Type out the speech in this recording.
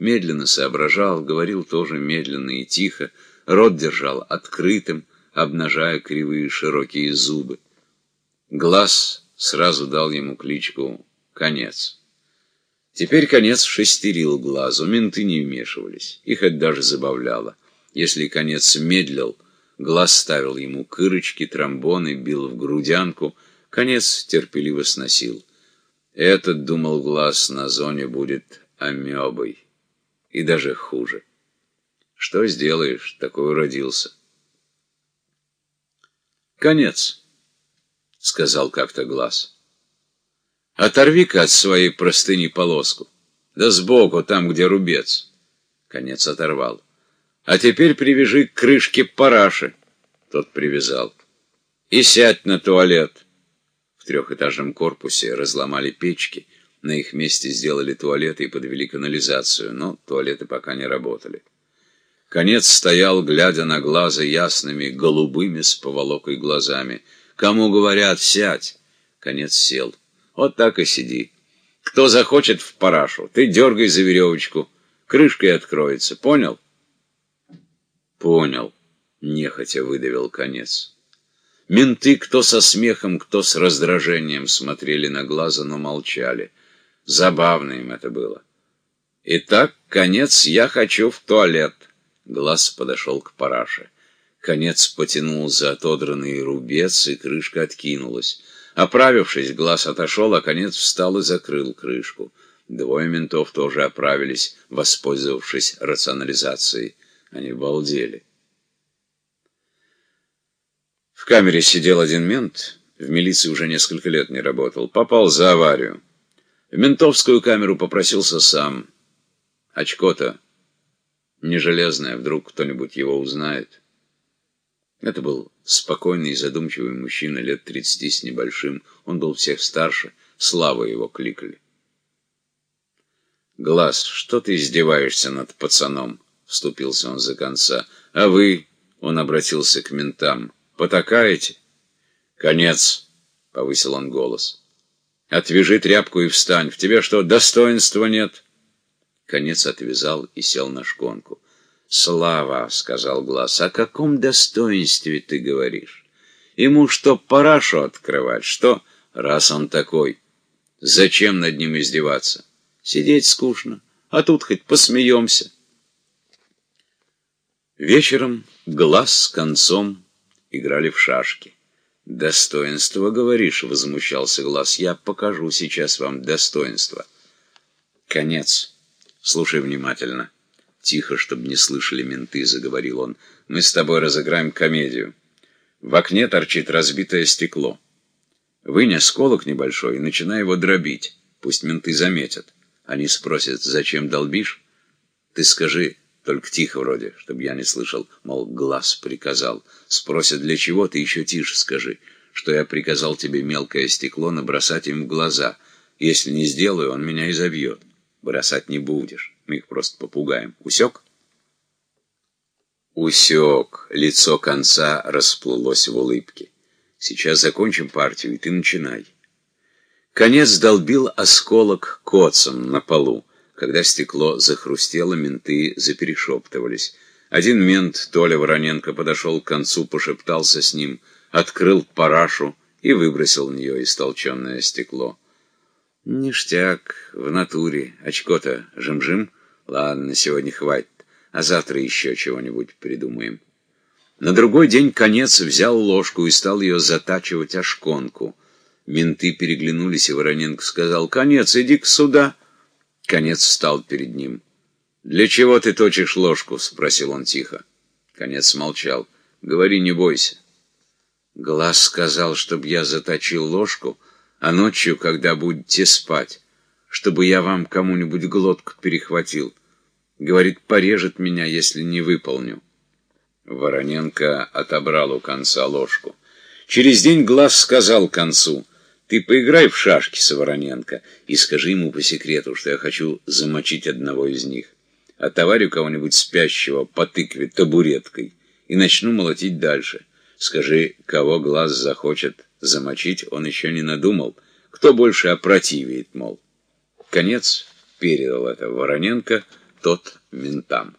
Медленно соображал, говорил тоже медленно и тихо, рот держал открытым, обнажая кривые широкие зубы. Глаз сразу дал ему кличку «Конец». Теперь конец шестерил глазу, менты не вмешивались. Их это даже забавляло. Если конец медлил, глаз ставил ему кырочки, тромбоны, бил в грудянку, конец терпеливо сносил. Этот, думал глаз, на зоне будет амебой. И даже хуже. Что сделаешь, такой родился. «Конец», — сказал как-то глаз. Оторви-ка от своей простыни полоску. Да сбоку, там, где рубец. Конец оторвал. А теперь привяжи к крышке параши. Тот привязал. И сядь на туалет. В трехэтажном корпусе разломали печки. На их месте сделали туалеты и подвели канализацию, но туалеты пока не работали. Конец стоял, глядя на глаза ясными, голубыми с поволокой глазами. «Кому говорят, сядь!» Конец сел. Вот так и сиди. Кто захочет в парашу, ты дергай за веревочку, крышкой откроется. Понял? Понял. Нехотя выдавил конец. Менты, кто со смехом, кто с раздражением, смотрели на глаза, но молчали. Забавно им это было. Итак, конец, я хочу в туалет. Глаз подошел к параше. Конец потянул за отодранный рубец, и крышка откинулась. Оправившись, глаз отошел, а конец встал и закрыл крышку. Двое ментов тоже оправились, воспользовавшись рационализацией. Они балдели. В камере сидел один мент, в милиции уже несколько лет не работал, попал за аварию. В ментовскую камеру попросился сам. Очко-то не железное, вдруг кто-нибудь его узнает. Это был спокойный и задумчивый мужчина лет тридцати с небольшим. Он был всех старше, Слава его кликали. «Глаз, что ты издеваешься над пацаном?» — вступился он за конца. «А вы?» — он обратился к ментам. «Потакаете?» «Конец!» — повысил он голос. «Отвяжи тряпку и встань. В тебе что, достоинства нет?» Конец отвязал и сел на шконку. «Слава», — сказал Глаз, — «о каком достоинстве ты говоришь? Ему что, парашу открывать? Что, раз он такой? Зачем над ним издеваться? Сидеть скучно, а тут хоть посмеемся». Вечером Глаз с концом играли в шашки. «Достоинство, говоришь?» — возмущался Глаз. «Я покажу сейчас вам достоинство». Конец. Слушай внимательно. Тихо, чтобы не слышали менты, заговорил он. Мы с тобой разыграем комедию. В окне торчит разбитое стекло. Вынь осколок небольшой и начинай его дробить. Пусть менты заметят. Они спросят, зачем долбишь? Ты скажи, только тихо вроде, чтобы я не слышал, мол, глаз приказал. Спросят, для чего, ты еще тише скажи, что я приказал тебе мелкое стекло набросать им в глаза. Если не сделаю, он меня изобьет. Бросать не будешь. Мы их просто попугаем. Усек? Усек. Лицо конца расплылось в улыбке. Сейчас закончим партию, и ты начинай. Конец долбил осколок коцом на полу. Когда стекло захрустело, менты заперешептывались. Один мент, Толя Вороненко, подошел к концу, пошептался с ним, открыл парашу и выбросил в нее истолченное стекло. Ништяк, в натуре. Очко-то жим-жим. Ладно, сегодня хватит. А завтра еще чего-нибудь придумаем. На другой день конец взял ложку и стал ее затачивать о шконку. Менты переглянулись, и Вороненко сказал, «Конец, иди-ка сюда». Конец встал перед ним. «Для чего ты точишь ложку?» — спросил он тихо. Конец молчал. «Говори, не бойся». Глаз сказал, чтобы я заточил ложку — а ночью, когда будете спать, чтобы я вам кому-нибудь глотку перехватил. Говорит, порежет меня, если не выполню. Вороненко отобрал у конца ложку. Через день глаз сказал концу, ты поиграй в шашки с Вороненко и скажи ему по секрету, что я хочу замочить одного из них. Отоварю кого-нибудь спящего по тыкве табуреткой и начну молотить дальше. Скажи, кого глаз захочет Замочить он еще не надумал. Кто больше опротивит, мол. Конец передал это Вороненко, тот ментам.